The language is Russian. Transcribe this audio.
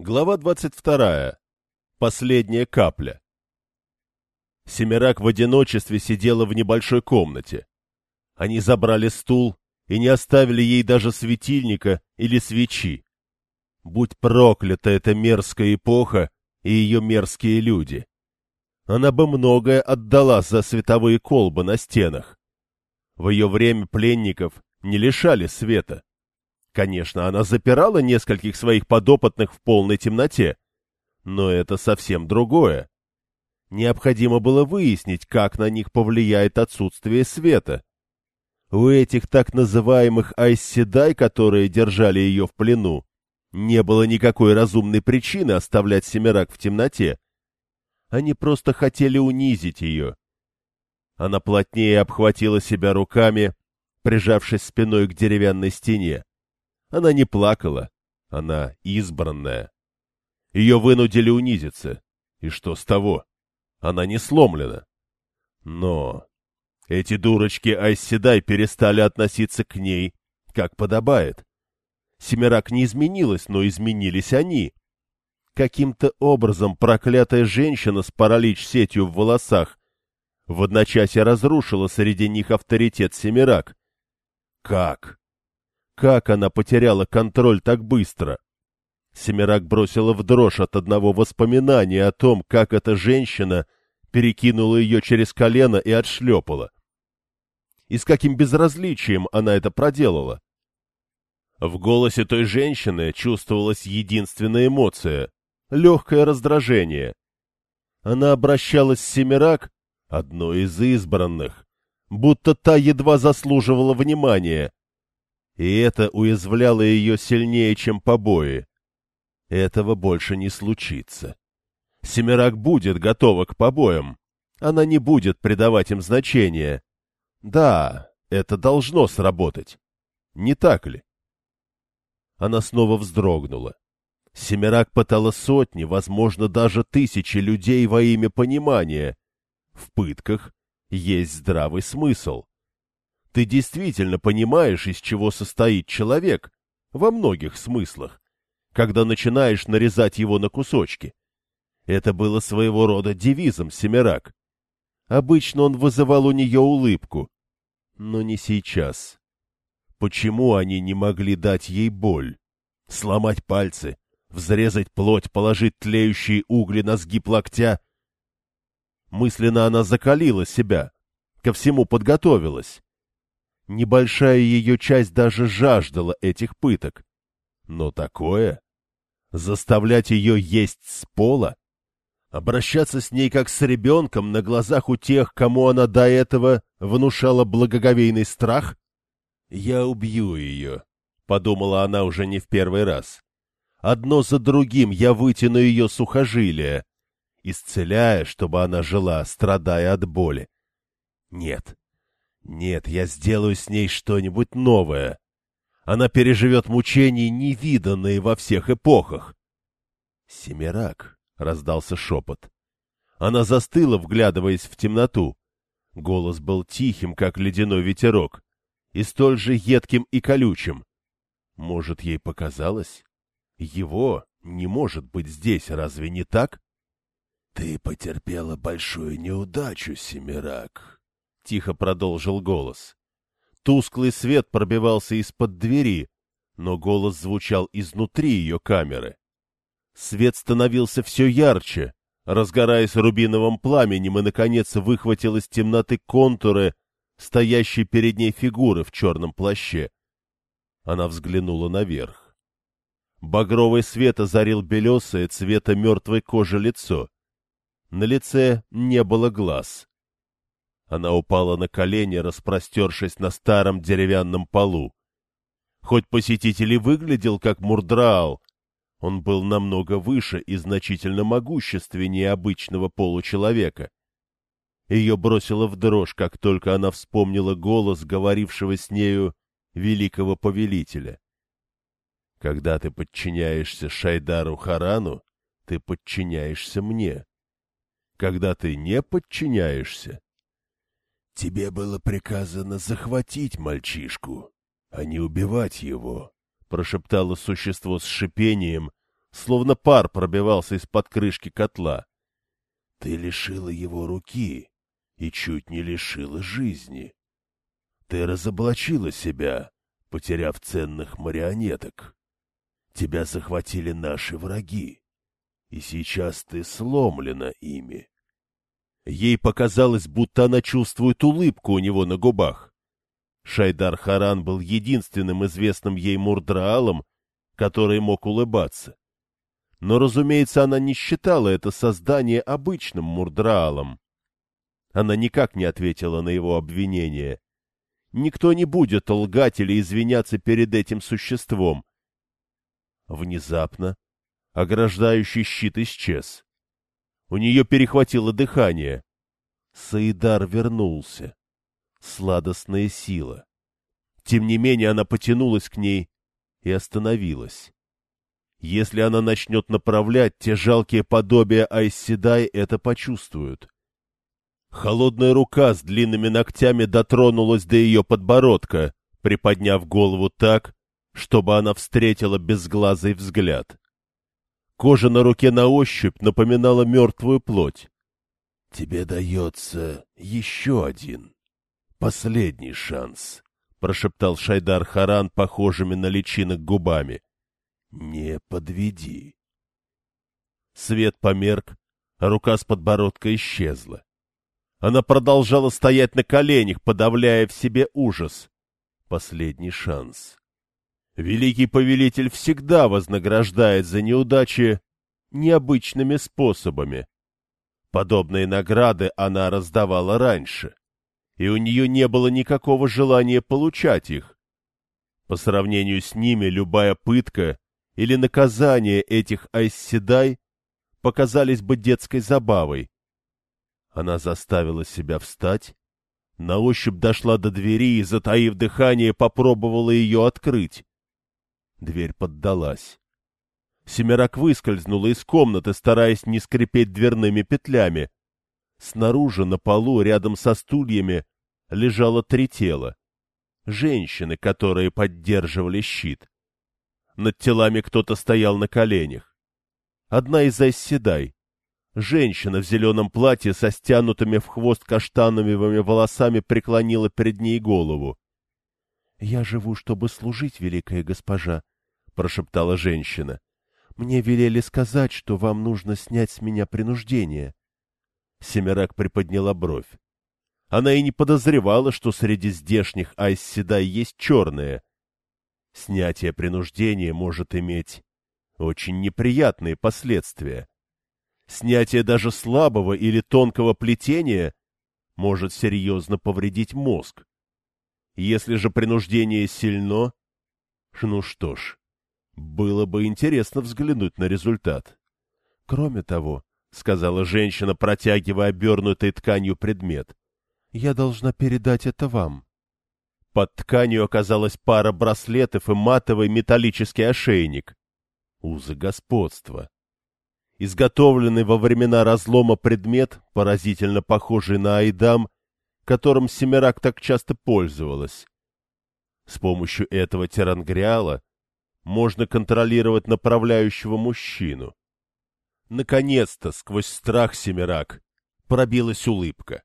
Глава 22. Последняя капля. Семерак в одиночестве сидела в небольшой комнате. Они забрали стул и не оставили ей даже светильника или свечи. Будь проклята эта мерзкая эпоха и ее мерзкие люди. Она бы многое отдала за световые колбы на стенах. В ее время пленников не лишали света. Конечно, она запирала нескольких своих подопытных в полной темноте, но это совсем другое. Необходимо было выяснить, как на них повлияет отсутствие света. У этих так называемых айсседай, которые держали ее в плену, не было никакой разумной причины оставлять Семирак в темноте. Они просто хотели унизить ее. Она плотнее обхватила себя руками, прижавшись спиной к деревянной стене. Она не плакала, она избранная. Ее вынудили унизиться. И что с того? Она не сломлена. Но эти дурочки Айседай перестали относиться к ней, как подобает. Семерак не изменилась, но изменились они. Каким-то образом проклятая женщина с паралич-сетью в волосах в одночасье разрушила среди них авторитет Семерак. Как? Как она потеряла контроль так быстро? Семирак бросила в дрожь от одного воспоминания о том, как эта женщина перекинула ее через колено и отшлепала. И с каким безразличием она это проделала. В голосе той женщины чувствовалась единственная эмоция — легкое раздражение. Она обращалась с Семирак, одной из избранных, будто та едва заслуживала внимания, и это уязвляло ее сильнее, чем побои. Этого больше не случится. Семерак будет готова к побоям. Она не будет придавать им значения. Да, это должно сработать. Не так ли? Она снова вздрогнула. Семерак пытала сотни, возможно, даже тысячи людей во имя понимания. В пытках есть здравый смысл. Ты действительно понимаешь, из чего состоит человек, во многих смыслах, когда начинаешь нарезать его на кусочки. Это было своего рода девизом Семерак. Обычно он вызывал у нее улыбку, но не сейчас. Почему они не могли дать ей боль? Сломать пальцы, взрезать плоть, положить тлеющие угли на сгиб локтя? Мысленно она закалила себя, ко всему подготовилась. Небольшая ее часть даже жаждала этих пыток. Но такое? Заставлять ее есть с пола? Обращаться с ней как с ребенком на глазах у тех, кому она до этого внушала благоговейный страх? «Я убью ее», — подумала она уже не в первый раз. «Одно за другим я вытяну ее сухожилия, исцеляя, чтобы она жила, страдая от боли. Нет, нет, я сделаю с ней что-нибудь новое. Она переживет мучения, невиданные во всех эпохах. «Семерак», — раздался шепот. Она застыла, вглядываясь в темноту. Голос был тихим, как ледяной ветерок, и столь же едким и колючим. Может, ей показалось? Его не может быть здесь, разве не так? — Ты потерпела большую неудачу, Семерак, тихо продолжил голос. Тусклый свет пробивался из-под двери, но голос звучал изнутри ее камеры. Свет становился все ярче, разгораясь рубиновым пламенем, и, наконец, выхватил из темноты контуры стоящей перед ней фигуры в черном плаще. Она взглянула наверх. Багровый свет озарил белесое цвета мертвой кожи лицо. На лице не было глаз. Она упала на колени, распростершись на старом деревянном полу. Хоть посетитель и выглядел как Мурдраал, он был намного выше и значительно могущественнее обычного получеловека. Ее бросило в дрожь, как только она вспомнила голос, говорившего с нею великого повелителя. Когда ты подчиняешься Шайдару Харану, ты подчиняешься мне. Когда ты не подчиняешься, Тебе было приказано захватить мальчишку, а не убивать его, — прошептало существо с шипением, словно пар пробивался из-под крышки котла. Ты лишила его руки и чуть не лишила жизни. Ты разоблачила себя, потеряв ценных марионеток. Тебя захватили наши враги, и сейчас ты сломлена ими. Ей показалось, будто она чувствует улыбку у него на губах. Шайдар Харан был единственным известным ей мурдраалом, который мог улыбаться. Но, разумеется, она не считала это создание обычным мурдраалом. Она никак не ответила на его обвинение. Никто не будет лгать или извиняться перед этим существом. Внезапно ограждающий щит исчез. У нее перехватило дыхание. Саидар вернулся. Сладостная сила. Тем не менее она потянулась к ней и остановилась. Если она начнет направлять, те жалкие подобия Айсседай это почувствуют. Холодная рука с длинными ногтями дотронулась до ее подбородка, приподняв голову так, чтобы она встретила безглазый взгляд. Кожа на руке на ощупь напоминала мертвую плоть. — Тебе дается еще один, последний шанс, — прошептал Шайдар Харан похожими на личинок губами. — Не подведи. Свет померк, а рука с подбородка исчезла. Она продолжала стоять на коленях, подавляя в себе ужас. Последний шанс. Великий повелитель всегда вознаграждает за неудачи необычными способами. Подобные награды она раздавала раньше, и у нее не было никакого желания получать их. По сравнению с ними любая пытка или наказание этих айсседай показались бы детской забавой. Она заставила себя встать, на ощупь дошла до двери и, затаив дыхание, попробовала ее открыть. Дверь поддалась. Семерак выскользнула из комнаты, стараясь не скрипеть дверными петлями. Снаружи, на полу, рядом со стульями, лежало три тела. Женщины, которые поддерживали щит. Над телами кто-то стоял на коленях. Одна из Айседай. Женщина в зеленом платье со стянутыми в хвост каштановыми волосами преклонила перед ней голову. — Я живу, чтобы служить, великая госпожа, — прошептала женщина. — Мне велели сказать, что вам нужно снять с меня принуждение. Семерак приподняла бровь. Она и не подозревала, что среди здешних айсседай есть черные. Снятие принуждения может иметь очень неприятные последствия. Снятие даже слабого или тонкого плетения может серьезно повредить мозг. Если же принуждение сильно, ну что ж, было бы интересно взглянуть на результат. Кроме того, — сказала женщина, протягивая обернутой тканью предмет, — я должна передать это вам. Под тканью оказалась пара браслетов и матовый металлический ошейник. Узы господства. Изготовленный во времена разлома предмет, поразительно похожий на айдам, которым Семирак так часто пользовалась. С помощью этого терангриала можно контролировать направляющего мужчину. Наконец-то, сквозь страх Семирак, пробилась улыбка.